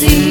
see.